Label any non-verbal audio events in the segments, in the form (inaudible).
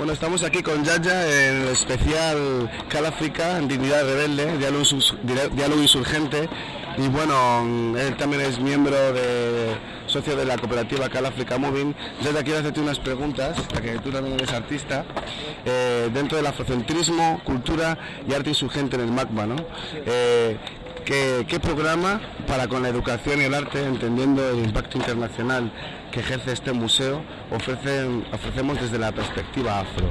Bueno, estamos aquí con Yaya en el especial Cal África, en Dignidad Rebelde, diálogo, insurgente. Y bueno, él también es miembro de socio de la cooperativa Cal África Moving. Yaya, quiero hacerte unas preguntas, ya que tú también eres artista, eh, dentro del afrocentrismo, cultura y arte insurgente en el MACBA, ¿no? Eh, ¿Qué, qué programa para con la educación y el arte, entendiendo el impacto internacional que ejerce este museo, ofrecen, ofrecemos desde la perspectiva afro?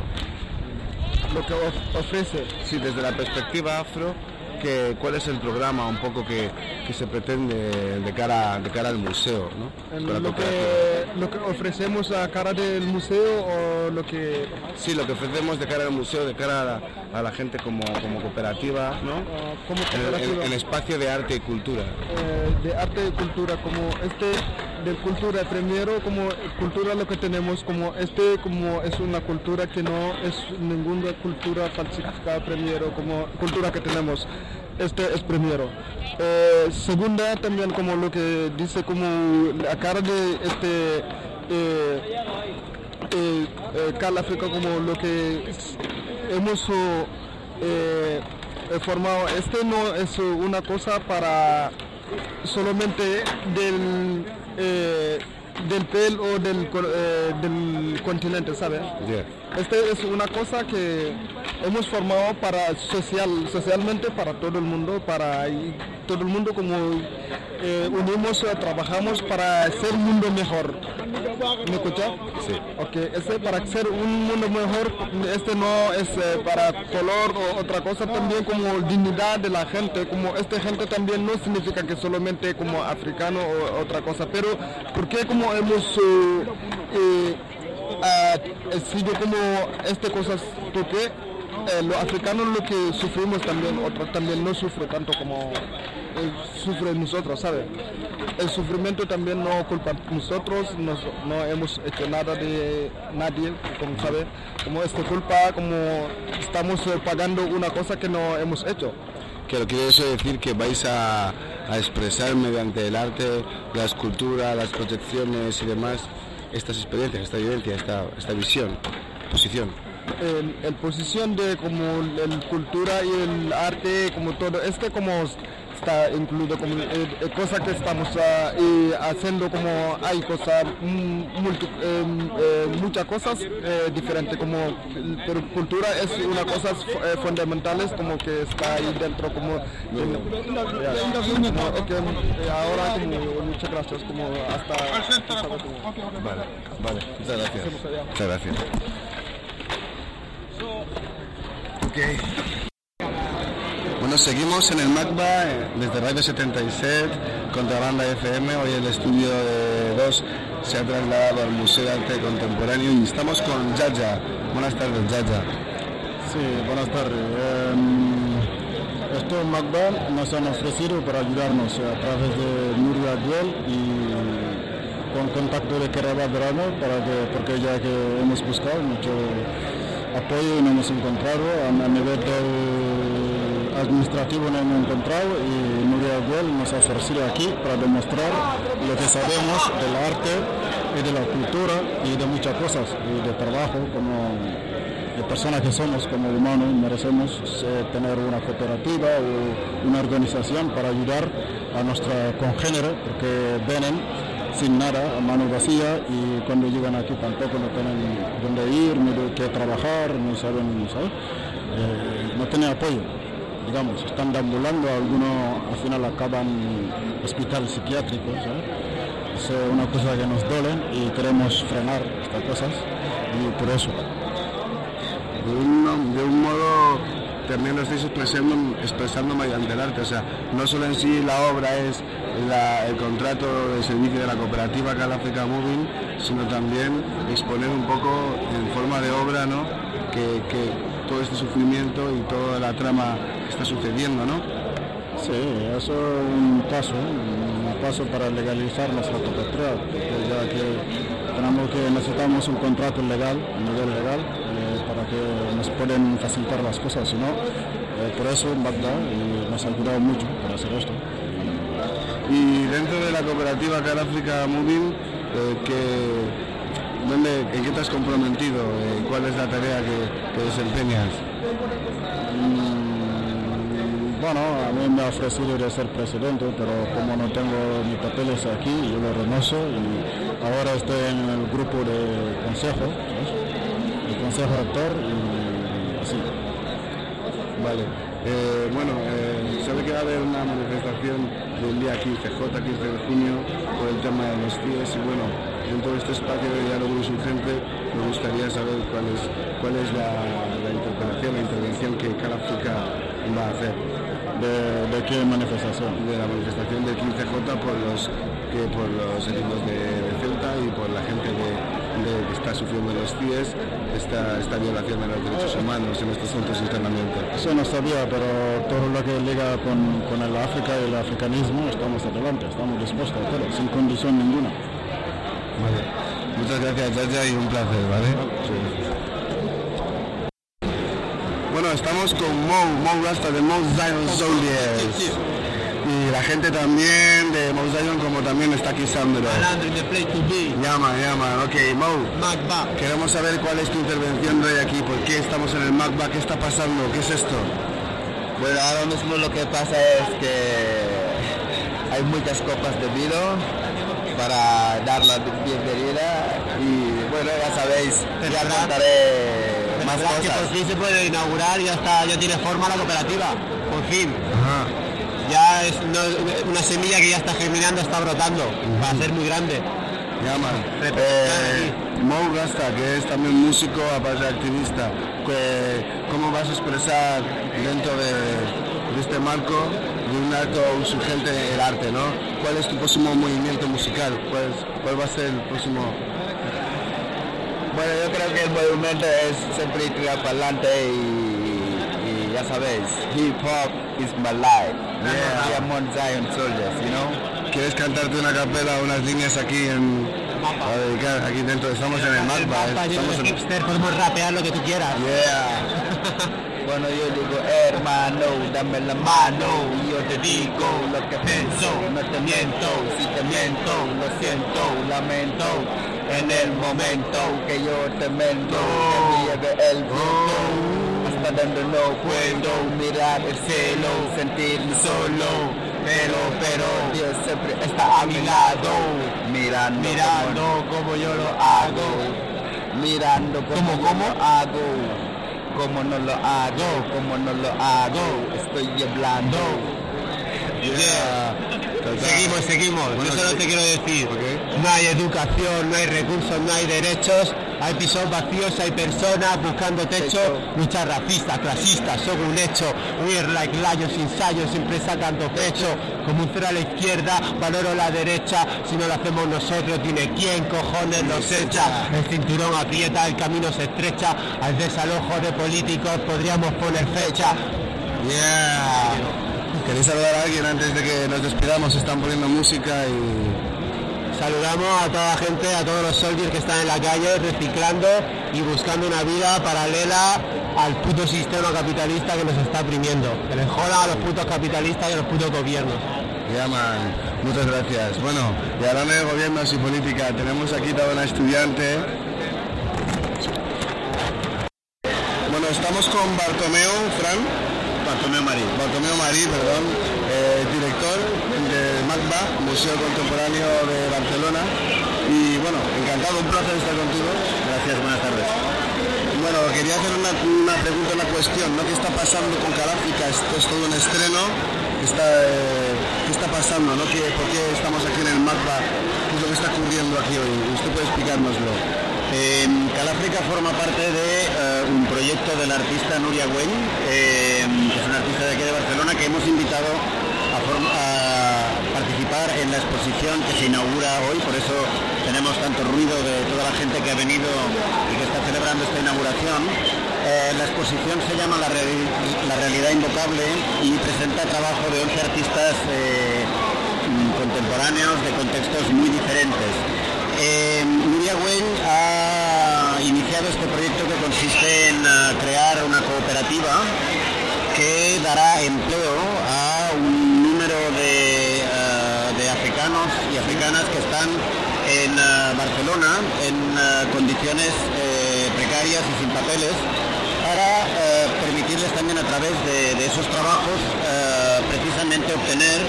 lo que of- ofrece. Sí, desde la perspectiva afro, que, ¿cuál es el programa un poco que, que se pretende de cara, de cara al museo? ¿no? Lo, que, lo que ofrecemos a cara del museo o lo que Sí, lo que ofrecemos de cara al museo, de cara a la, a la gente como, como cooperativa, ¿no? ah, como El, cooperativa, el- el espacio de arte y cultura. eh, de arte y cultura como este de cultura primero como cultura lo que tenemos como este como es una cultura que no es ninguna cultura falsificada primero como cultura que tenemos este es primero Eh, segunda también como lo que dice como a cara de este eh, eh, eh, como lo que hemos eh, formado. Este no es una cosa para solamente del eh, del PEL o del, eh, del continente, ¿sabes? Yeah. Este es una cosa que hemos formado para social, socialmente para todo el mundo, para todo el mundo como eh, unimos, trabajamos para hacer un mundo mejor. ¿Me escucha? Sí. Ok, este para ser un mundo mejor, este no es eh, para color o otra cosa, también como dignidad de la gente, como esta gente también no significa que solamente como africano o otra cosa, pero porque como hemos eh, eh, ah, sido como estas cosas, porque eh, los africanos lo que sufrimos también, otros también no sufre tanto como eh, sufren nosotros, ¿sabes? El sufrimiento también no culpa nosotros, nos- no hemos hecho nada de nadie, como sabe, como esta culpa, como estamos eh, pagando una cosa que no hemos hecho. Claro, quiere eso decir que vais a, a expresar mediante el arte, la escultura, las proyecciones y demás estas experiencias, esta vivencia, esta, esta visión, posición. El, el posición de como la cultura y el arte como todo. Es que como está incluido como eh, eh, cosa que estamos y haciendo como hay cosas mm, multi- em, eh, muchas cosas eh, diferentes como pero cultura es una cosa eh, fundamentales como que está ahí dentro como ahora como muchas gracias como hasta, hasta como- Vale, vale, muchas gracias. Muchas gracias. Bueno, seguimos en el MACBA eh, desde Radio 77, Contrabanda FM. Hoy el estudio de 2 se ha trasladado al Museo de Arte Contemporáneo y estamos con Yaya. Buenas tardes, Yaya. Sí, buenas tardes. Em, esto MACBA nos han ofrecido para ayudarnos a través de Nuria Duel y con contacto de Keraba Verano para que, porque ya que hemos buscado mucho apoyo y no hemos encontrado, a, nivel del administrativo no hemos encontrado y Nuria Duel nos ha ofrecido aquí para demostrar lo que sabemos del arte y de la cultura y de muchas cosas y de trabajo como de personas que somos como humanos merecemos tener una cooperativa o una organización para ayudar a nuestra congénere porque vienen sin nada, a mano vacía y cuando llegan aquí tampoco no tienen dónde ir, ni de qué trabajar, no saben. Eh, no tienen apoyo, digamos, están deambulando, algunos al final acaban en hospital psiquiátrico, ¿sabes? Es una cosa que nos duele y queremos frenar estas cosas y por eso de un modo también lo estáis expresando, expresando mediante el arte. O sea, no solo en sí la obra es la- el contrato de servicio de la cooperativa Cal Africa Moving, sino también exponer un poco en forma de obra ¿no? que, todo este sufrimiento y toda la trama está sucediendo. ¿no? Sí, eso es un paso, un paso para legalizar nuestra cooperativa, ya que tenemos que necesitamos un contrato legal, a nivel legal, eh, para que pueden facilitar las cosas, si no, eh, por eso Bagdad y nos ha ayudado mucho para hacer esto. Y dentro de la cooperativa Cal Africa Moving, eh, que- ¿dónde- ¿en qué te has comprometido? Eh, ¿cuál es la tarea que, que desempeñas. Mm, bueno, a mí me ha ofrecido de ser presidente, pero como no tengo mis papeles aquí, yo lo renuncio y ahora estoy en el grupo de consejo, el consejo rector y así. Vale. Eh, bueno, eh, sabe que va a haber una manifestación del día 15J, 15 de junio, por el tema de los CIES y bueno, dentro de este espacio de diálogo insurgente me gustaría saber cuál es, cuál es la, la interpelación, la intervención que Calafrica va a hacer. ¿De, de qué manifestación? de la manifestación del 15J por los que por los heridos de, de Ceuta y por la gente de, de- que está sufriendo en los CIES esta, esta violación de los derechos humanos en estos centros de internamiento. Eso no sabía, pero todo lo que liga con, con el África y el africanismo, estamos adelante, estamos dispuestos a todo, sin condición ninguna. Vale. Muchas gracias, Yaya, y un placer, ¿vale? Bueno, estamos con Mo, Mo Rasta de Mo Zion Soldiers. Y la gente también de Mo Zion, como también está aquí Sandro. Malandro in the place to be. Llama, llama. Ok, Mo, Magba. queremos saber cuál es tu intervención de hoy aquí. ¿Por qué estamos en el MACBA? ¿Qué está pasando? ¿Qué es esto? Bueno, ahora mismo lo que pasa es que hay muchas copas de vino para dar la bienvenida y bueno, ya sabéis, ya contaré más que por cosas. fin se puede inaugurar, ya está, ya tiene forma la cooperativa, por fin. Ajá. Ya es no- una semilla que ya está germinando, está brotando, va a ser muy grande. Llama. Representar Eh, Mo Rasta, que es también músico, aparte de activista. ¿Cómo vas a expresar dentro de, de este marco de un acto insurgente el arte, no? ¿Cuál es tu próximo movimiento musical? ¿Cuál, cuál va a ser el próximo? Bueno, yo creo que el movimiento es siempre tirar para adelante y ya sabéis, hip hop is my life. Yeah. I am on Zion Soldiers, you know. ¿Quieres cantarte una capela, unas líneas aquí en... a dedicar? Aquí dentro, estamos en el mapa lleno estamos en... hipster, podemos rapear lo que tú quieras. Yeah. (laughs) Bueno, yo digo, hermano, dame la mano y yo te digo lo que pienso, no te miento, si te miento, lo siento, lamento, en el momento que yo te mento, que me lleve el viento, donde no puedo mirar el cielo, sentirme solo, pero, pero Dios siempre está a mi lado, mirando, Mirando como yo lo hago, mirando como, como hago, como no lo hago, como no lo hago, estoy hablando. Yeah. Seguimos, seguimos. Bueno, Yo solo te quiero decir, no hay educación, no hay recursos, no hay derechos, hay pisos vacíos, hay personas buscando techo, luchas racistas, clasistas, sobre un hecho, we're like lions ensayos, siempre sacando pecho, como un cero a la izquierda, valoro la derecha, si no lo hacemos nosotros, tiene quién cojones nos echa, el cinturón aprieta, el camino se estrecha, al desalojo de políticos podríamos poner fecha, Yeah. ¿Queréis saludar a alguien antes de que nos despidamos? Están poniendo música y... Saludamos a toda la gente, a todos los soldiers que están en la calle reciclando y buscando una vida paralela al puto sistema capitalista que nos está oprimiendo. Que les joda a los putos capitalistas y a los putos gobiernos. Llaman. Muchas gracias. Bueno, y hablando de gobiernos y política, tenemos aquí toda una estudiante. Bueno, estamos con Bartomeu, Fran. Bartomeu Marí. Bartomeu Marí, perdón, MACBA, Museo Contemporáneo de Barcelona. Y bueno, encantado, un placer estar contigo. Gracias, buenas tardes. Bueno, quería hacer una, una pregunta, una cuestión, ¿no? ¿Qué está pasando con Caláfrica? Esto es todo un estreno. ¿Qué está, ¿qué está pasando? ¿no? ¿Qué- ¿Por qué estamos aquí en el MACBA? ¿Qué es lo que está ocurriendo aquí hoy? ¿Usted puede explicárnoslo? Eh, Caláfrica forma parte de eh, un proyecto del artista Nuria Güell, eh, que es una artista de aquí de Barcelona que hemos invitado en la exposición que se inaugura hoy, por eso tenemos tanto ruido de toda la gente que ha venido y que está celebrando esta inauguración. Eh, la exposición se llama La, Reali- La Realidad Invocable y presenta trabajo de 11 artistas eh, mm, contemporáneos de contextos muy diferentes. Eh, Nuria Güell ha iniciado este proyecto que consiste en eh, crear una cooperativa que dará empleo a un número de africanos y africanas que están en eh, Barcelona en eh, condiciones eh, precarias y sin papeles, para eh, permitirles también a través de, de esos trabajos eh, precisamente obtener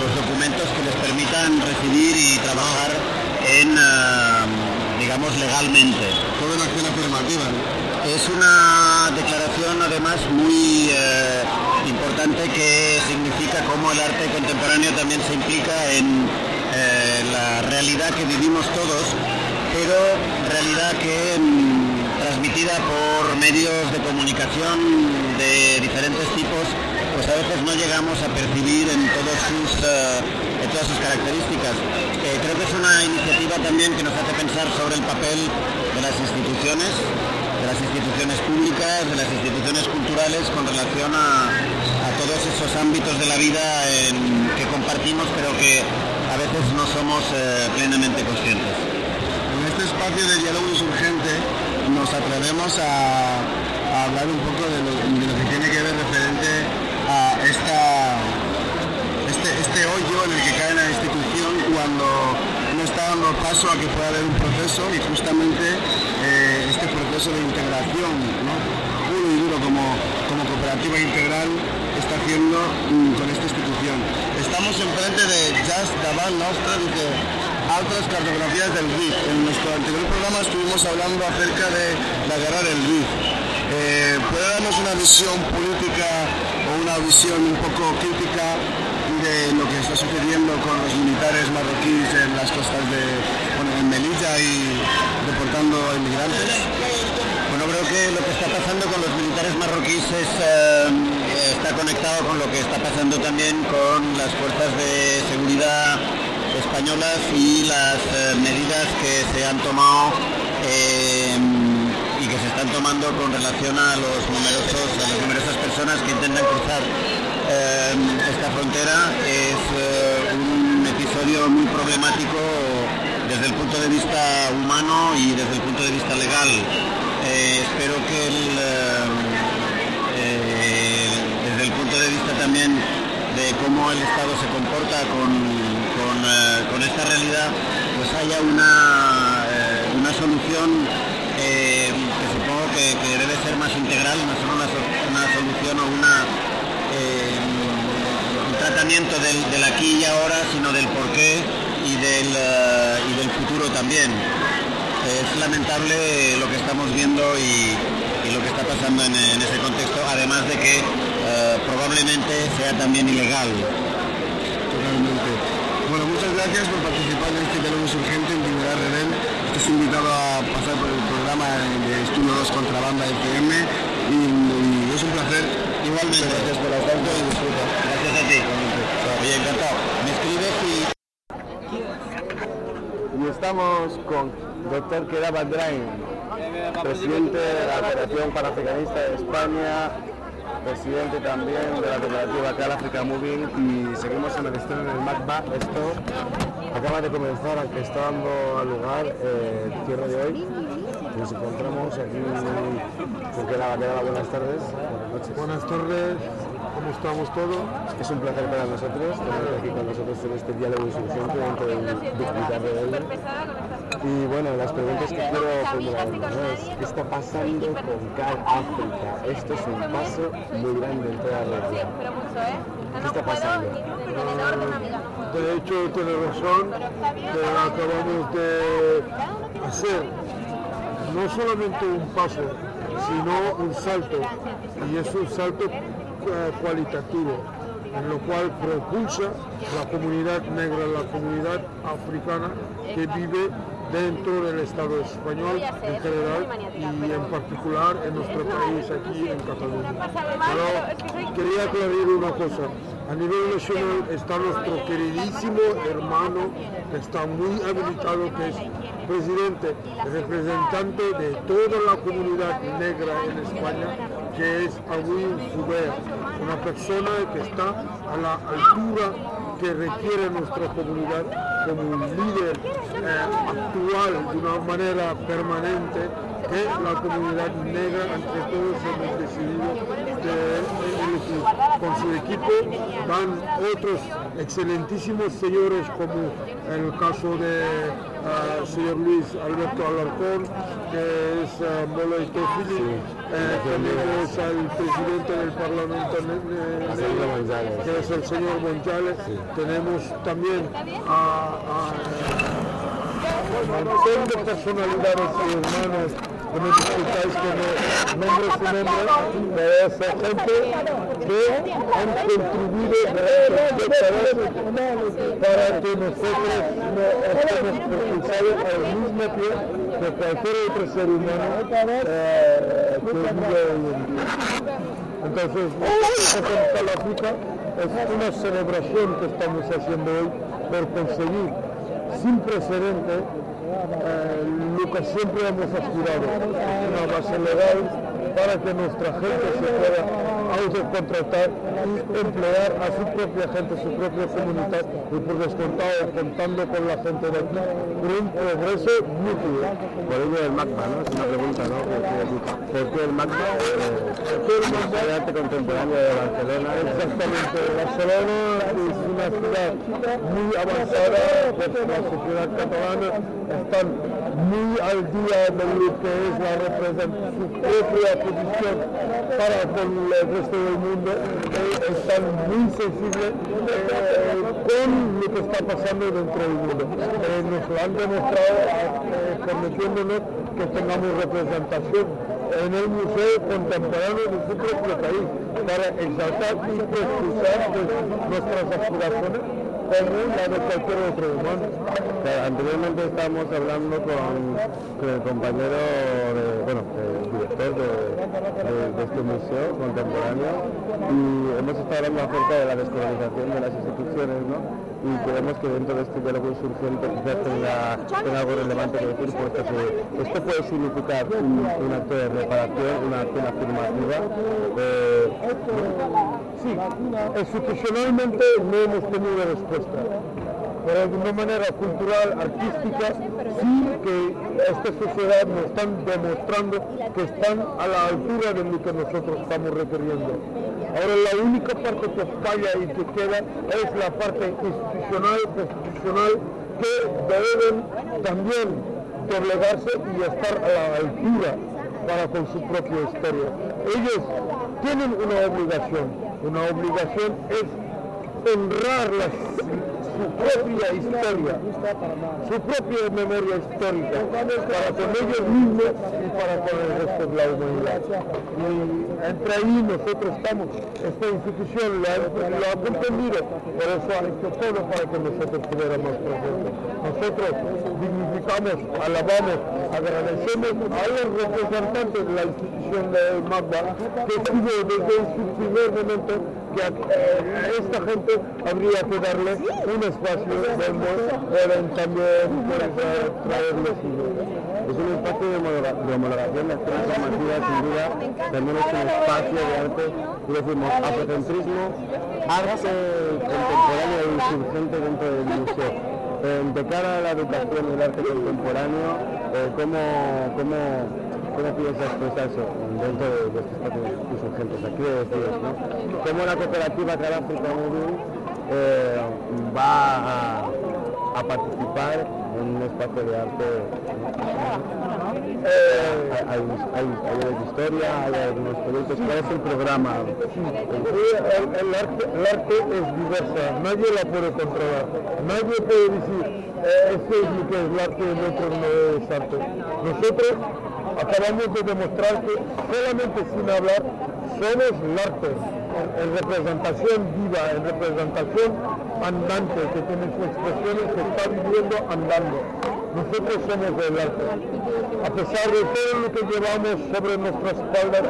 los documentos que les permitan residir y trabajar en, digamos, legalmente. Toda una acción afirmativa. Es una declaración además muy importante que significa cómo el arte contemporáneo también se implica en eh, la realidad que vivimos todos, pero realidad que mm, transmitida por medios de comunicación de diferentes tipos, pues a veces no llegamos a percibir en, todos sus, eh, en todas sus características. Eh, creo que es una iniciativa también que nos hace pensar sobre el papel de las instituciones las instituciones públicas, de las instituciones culturales con relación a, a todos esos ámbitos de la vida en- que compartimos pero que a veces no somos eh, plenamente conscientes. En este espacio de diálogo insurgente nos atrevemos a, a hablar un poco de lo, de lo que tiene que ver referente a esta, este, este hoyo en el que cae la institución cuando no está dando paso a que pueda haber un proceso y justamente de integración ¿no? puro y duro como, como cooperativa integral está haciendo mm, con esta institución. Estamos enfrente de Just Davant Nostra, dice altas cartografías del RIF. En nuestro anterior programa estuvimos hablando acerca de la guerra del RIF. Eh, ¿Puede darnos una visión política o una visión un poco crítica de lo que está sucediendo con los militares marroquíes en las costas de bueno, en Melilla y deportando inmigrantes? Creo que lo que está pasando con los militares marroquíes es, eh, está conectado con lo que está pasando también con las fuerzas de seguridad españolas y las eh, medidas que se han tomado eh, y que se están tomando con relación a los numerosos, a las numerosas personas que intentan cruzar eh, esta frontera. Es eh, un episodio muy problemático desde el punto de vista humano y desde el punto de vista legal. Eh, espero que eh, eh, desde el punto de vista también de cómo el Estado se comporta con, con, esta realidad, pues haya una, una solución que supongo que, debe ser más integral, no solo una, so- una solución o un tratamiento del, del aquí y ahora, sino del porqué y del, y del futuro también. Lamentable lo que estamos viendo y, y lo que está pasando en, en ese contexto, además de que eh, probablemente sea también ilegal. Totalmente. Bueno, muchas gracias por participar en este diálogo insurgente en Dignidad Rebel. Estás invitado a pasar por el programa de Estudio 2 Contrabanda FM y, y es un placer. Igualmente. Gracias por la tanto y disfruta. Gracias a ti. Oye, encantado. Me escribes y... Y estamos con doctor Kera Badrain, presidente de la Federación Panafricanista de España, presidente también de la cooperativa Cal Africa Moving y seguimos en el estreno en el MACBA. Esto acaba de comenzar, aunque está dando lugar eh, el cierre de hoy. Nos encontramos aquí con Kera Badrain. Buenas tardes. Buenas noches. Buenas tardes, ¿cómo estamos todos? Es un placer para nosotros tener aquí con nosotros en este diálogo insurgente dentro del Dignidad Rebelde. Y bueno, las preguntas que quiero formular es ¿qué está pasando con Cal África? Esto es un paso muy grande en toda la región. ¿Qué está pasando? De hecho, tiene razón, que acabamos de hacer no solamente un paso, sino un salto, y es un salto eh, cualitativo, en lo cual propulsa la comunidad negra, la comunidad africana que vive dentro del Estado español en general y en particular en nuestro país aquí en Cataluña. Pero quería aclarar una cosa. A nivel nacional está nuestro queridísimo hermano que está muy habilitado, que es presidente, representante de toda la comunidad negra en España, que es Awin Zuber, una persona que está a la altura que requiere nuestra comunidad como un líder eh, actual de una manera permanente que la comunidad negra entre todos hemos decidido elegir. Con su equipo van otros excelentísimos señores como el caso de uh, señor Luis Alberto Alarcón, que es uh, Molo Tofili, eh, tenemos al presidente del Parlamento que es el señor González, tenemos también a, a montón de personalidades que me disculpáis que no nombre su nombre, de esa gente que han contribuido para que nosotros no estemos propulsados al mismo pie que cualquier otro ser humano eh, que vive hoy en día. Entonces, nosotros es una celebración que estamos haciendo hoy por conseguir sin precedente eh, lo que siempre hemos aspirado, una base legal para que nuestra gente se pueda autocontratar y emplear a su propia gente, su propia comunidad y por descontado contando con la gente de aquí por un progreso mutuo. Por ello el MACBA, ¿no? Es una pregunta, ¿no? ¿Por qué el MACBA? Eh? El arte contemporáneo de Barcelona. Exactamente. Barcelona es una ciudad muy avanzada, pues la sociedad catalana están muy al día de lo que es la representación, su propia posición para con el resto del mundo, eh, están muy sensibles eh, con lo que está pasando dentro del mundo. Eh, nos lo han demostrado eh, permitiéndonos que tengamos representación en el Museo Contemporáneo de su propio país para exaltar y expresar pues, nuestras aspiraciones como la de cualquier otro humano. anteriormente estábamos hablando con, el compañero, bueno, el director de, de, de, este museo contemporáneo y hemos estado hablando acerca de la descolonización de las instituciones, ¿no? Y queremos que dentro de este diálogo insurgente quizás tenga, tenga algo relevante que decir, puesto que esto puede significar un, un acto de reparación, una acción afirmativa. Eh, Sí, institucionalmente no hemos tenido respuesta. Pero de una manera cultural, artística, sí que esta sociedad nos están demostrando que están a la altura de lo que nosotros estamos requiriendo. Ahora la única parte que falla y que queda es la parte institucional, constitucional, que deben también doblegarse y estar a la altura para con su propia historia. Ellos tienen una obligación, una obligación es honrar la, su propia historia, su propia memoria histórica, para con ellos mismos y para con el resto de la humanidad. Y entre ahí nosotros estamos, esta institución lo ha, lo ha eso ha hecho todo para que nosotros tuviéramos presente. Nosotros dignificamos, alabamos, agradecemos a los representantes de la institución de MAGBA que desde su primer momento que a esta gente habría que darle un espacio donde pueden también traerles Es un espacio de, homologación de acciones formativas, sin duda, también es un espacio de arte, y decimos, afrocentrismo, arte contemporáneo e insurgente dentro del museo. Eh, de cara a la educación y el arte contemporáneo, eh, ¿cómo, cómo cómo piensa expresarse dentro de, de estos espacios insurgentes. Aquí deciros, ¿no? Cómo la cooperativa Caláfrica Móvil eh, va a, participar en un espacio de arte. Eh, hay, hay, historia, hay algunos productos. ¿Cuál es el programa? El, arte, es diversa, nadie la puede controlar. Nadie puede decir, eh, esto es lo que es el arte el otro no es arte. Nosotros acabamos de demostrar que solamente sin hablar somos el arte, en representación viva, en representación andante, que tiene sus expresiones, que está viviendo andando. Nosotros somos el arte. A pesar de todo lo que llevamos sobre nuestras espaldas,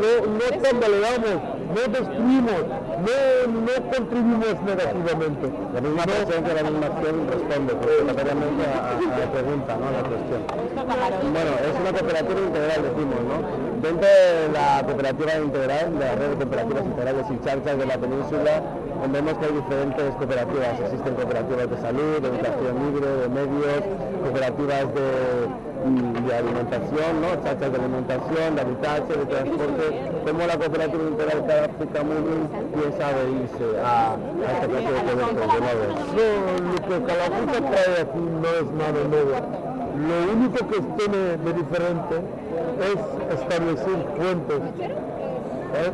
no, no tambaleamos, no destruimos, no, no contribuimos negativamente. La misma presencia, la misma acción responde completamente a, a, la pregunta, ¿no? a la cuestión. Bueno, es una cooperativa integral, decimos, ¿no? Dentro de la cooperativa integral, de la red de cooperativas integrales y charcas de la península, vemos que hay diferentes cooperativas. Existen cooperativas de salud, de educación libre, de medios, cooperativas de de alimentación, ¿no? chachas de alimentación, de de transporte, como la cooperativa integral de África piensa adherirse a, a este clase de nuevo. No, lo que trae aquí no es nada nuevo. Lo único que tiene de diferente es establecer puentes. ¿eh?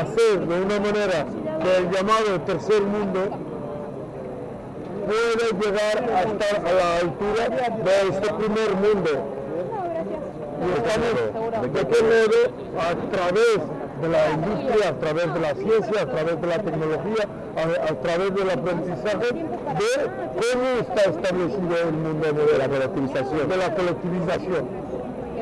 Hacer de una manera que el llamado tercer mundo puede llegar a estar a la altura de este primer mundo. Y estamos de qué modo a través de la industria, a través de la ciencia, a través de la tecnología, a, a través del aprendizaje, de cómo está establecido el mundo de la colectivización. De la colectivización.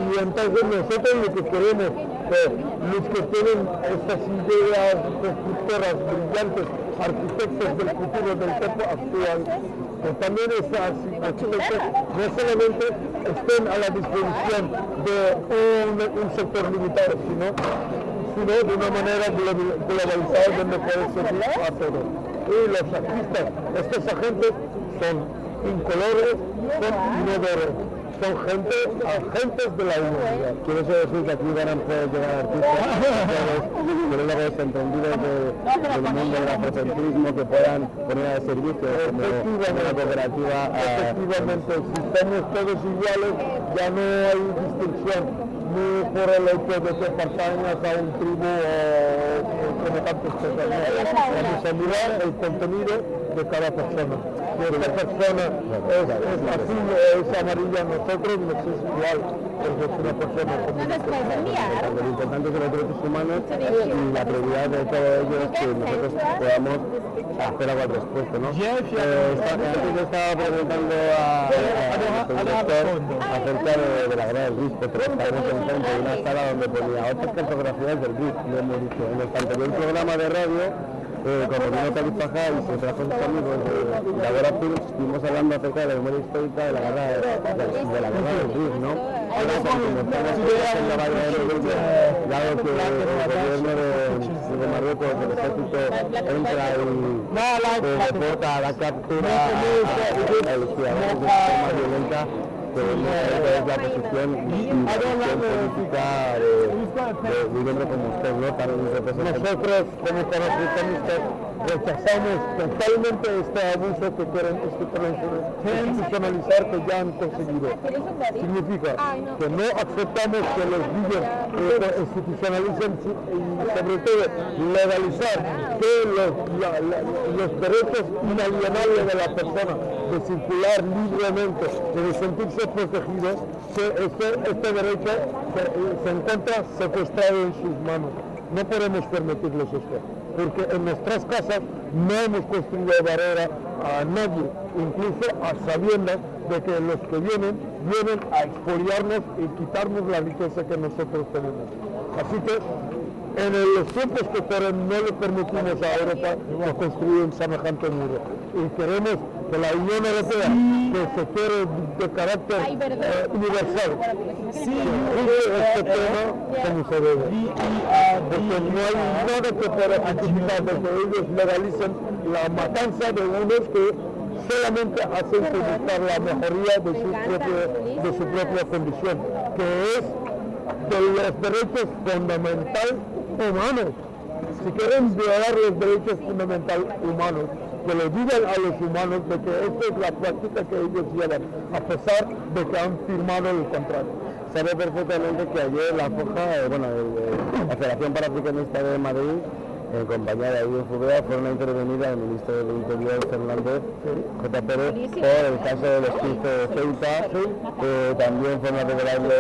Y entonces nosotros lo que queremos, que los que tienen estas ideas constructoras brillantes, arquitectos del futuro del tiempo actual, que también estos arquitectos no solamente estén a la disposición de un, un sector limitado, sino, sino de una manera global- globalizada donde puede servir a todos. Y los artistas, estos agentes son incolores, son inodores, son gente, agentes de la humanidad. Quiero eso decir que aquí van a poder llegar artistas, pero luego desentendidos de, del mundo del afrocentrismo que puedan poner a servicio como una cooperativa a- Efectivamente, si estamos todos iguales, ya no hay distinción, ni por el hecho de que pertenezcas a un tribu o, como tantas cosas. el contenido de cada persona. Si esta persona es, es azul o es amarilla, nosotros nos es igual, porque es una persona como Porque lo importante son los derechos humanos y la prioridad de todos ellos es que nosotros podamos hacer algo al respecto, ¿no? Eh, está- antes yo estaba preguntando a, a- director acerca de, de la guerra del RIS, porque estábamos enfrente de una sala donde ponía otras cartografías del RIS, lo hemos dicho. En el anterior programa de radio, eh, cuando vino Cali Paja y se trajo sus amigos de la guerra Pur, estuvimos hablando acerca de la memoria de la guerra, de, la guerra del RIS, ¿no? La que entra eh, la captura violenta, pero no es la posición política de, un hombre como usted, ¿no? Para. Nosotros, como panafricanistas, rechazamos totalmente este abuso que quieren institucionalizar que ya han conseguido. Significa que no aceptamos que los eh, institucionalicen y sobre todo legalizar que los, la- la- los derechos inalienables de la persona de circular libremente, de sentirse protegidos, este, este derecho se, se encuentra secuestrado en sus manos. No podemos permitirles esto, porque en nuestras casas no hemos construido barrera a nadie, incluso a sabiendas de que los que vienen, vienen a expoliarnos y quitarnos la riqueza que nosotros tenemos. Así que en los tiempos que corren no le permitimos a Europa que construya un semejante muro. Y queremos que la Unión Europea, que se quiere de carácter eh, universal, juzgue este tema como se debe. Porque no hay nada que pueda justificar de que ellos legalicen la matanza de unos que solamente hacen buscar la mejoría de su, propio, de su propia condición, que es de los derechos fundamentales humanos. Si quieren violar los derechos fundamentales humanos, que le digan a los humanos de que esta es la práctica que ellos llevan, a pesar de que han firmado el contrato. Sabe perfectamente que ayer la FOJA, eh, bueno, el, eh, la Federación Panafricanista de Madrid, en compañía de Ayuso Fubea, fueron a intervenir al ministro del Interior, Fernández J. Pérez, por el caso de los 15 de Ceuta, eh, también fueron a revelarle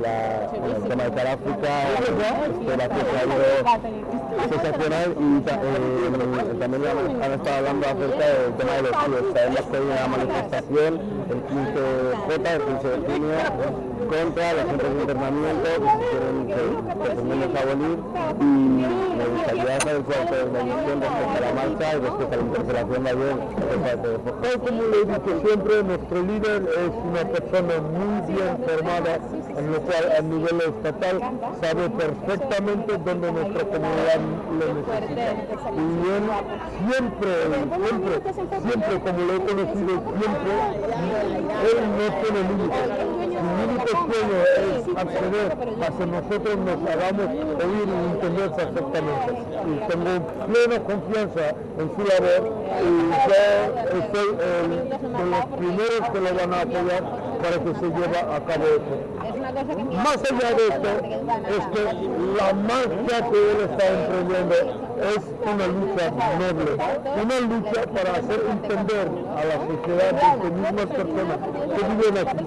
la, bueno, el tema de Caráfrica, este, la que ha ido sensacional y ta- eh, también han, estado hablando acerca del tema de los tíos. Sabemos que hay una manifestación el 15J, el 15 de junio, contra los centros de internamiento que quieren que, abolir y me gustaría saber cuál es la visión respecto a la marcha y la interpelación de ayer como le dicho siempre, nuestro líder es una persona muy bien formada, en lo cual a nivel estatal sabe perfectamente dónde nuestra comunidad lo necesita. Y él siempre, siempre, siempre como lo he conocido, siempre, él no tiene límites. Si único sueño es acceder a que nosotros nos hagamos oír y entender perfectamente. Y tengo plena confianza en su labor y yo estoy eh, los primeros que lo van a apoyar para que se lleve a cabo esto. Más allá de esto, es que la marcha que él está emprendiendo es una lucha noble, una lucha para hacer entender a la sociedad de estas mismas personas que viven aquí,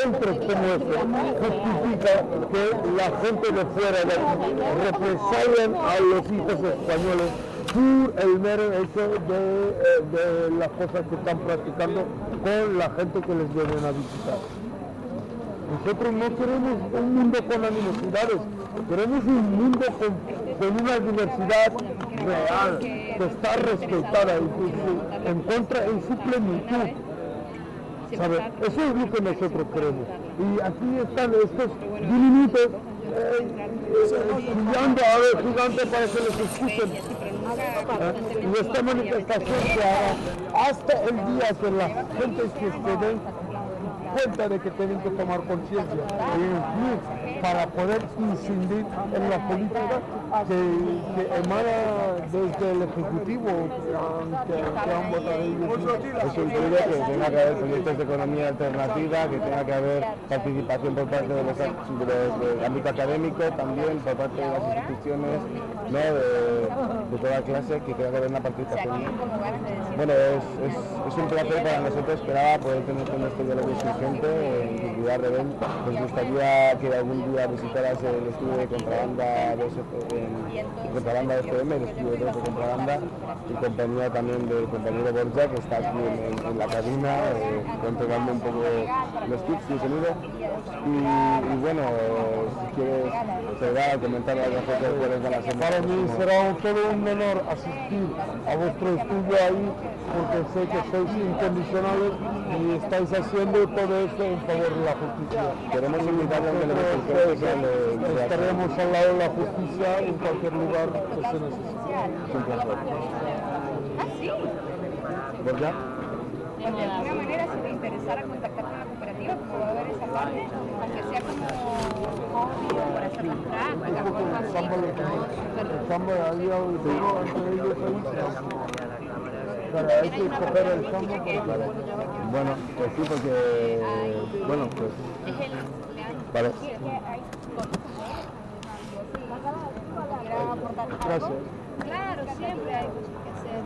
centros como este, justifica que la gente de fuera de aquí represalian a los hijos españoles por el mero hecho de, eh, de las cosas que están practicando con la gente que les vienen a visitar. Nosotros no queremos un mundo con animosidades, queremos un mundo con, una diversidad real, que está respetada y que se encuentra en su plenitud. ¿sabe? Eso es lo que nosotros queremos. Y aquí están estos diminutos eh, eh, a ver para que les escuchen. ¿Eh? Y esta manifestación se hará hasta el día que la gente que se den cuenta de que tienen que tomar conciencia para poder incidir en la política que, que emana desde el Ejecutivo que que, han votado ellos. Eso incluye que tenga que haber proyectos de economía alternativa, que tenga que haber participación por parte de los, de los- del ámbito académico, también por parte de las instituciones ¿no? de, de toda clase, que tenga que haber una participación. Bueno, es, es, es un placer para nosotros, esperaba poder tener con este diálogo urgente en Ciudad Rebel. Nos gustaría que algún día visitaras el estudio de contrabanda de, SF en, contrabanda de FM, el estudio de de contrabanda, y compañía también del compañero Borja, que está aquí en, en- en la cabina, eh, controlando un poco los tips y el sonido. Y, y bueno, eh, si quieres, te voy a comentar las cosas cuáles van a ser. Para mí será un- todo un honor asistir a vuestro estudio ahí porque sé que sois incondicionales y estáis haciendo todo esto en favor de la justicia. Queremos invitarle a presentemos eh, al, Estaremos al lado de la justicia en cualquier lugar que se necesite. Ah. ¿Borja? De alguna manera, si te interesara contactar con la cooperativa, como va a haber esa parte, aunque sea como hobby o por hacer las prácticas, o algo así. Pero hay que coger el porque Bueno, pues sí, porque. Bueno, pues. Vale. Gracias. Claro, siempre hay cosas que hacer.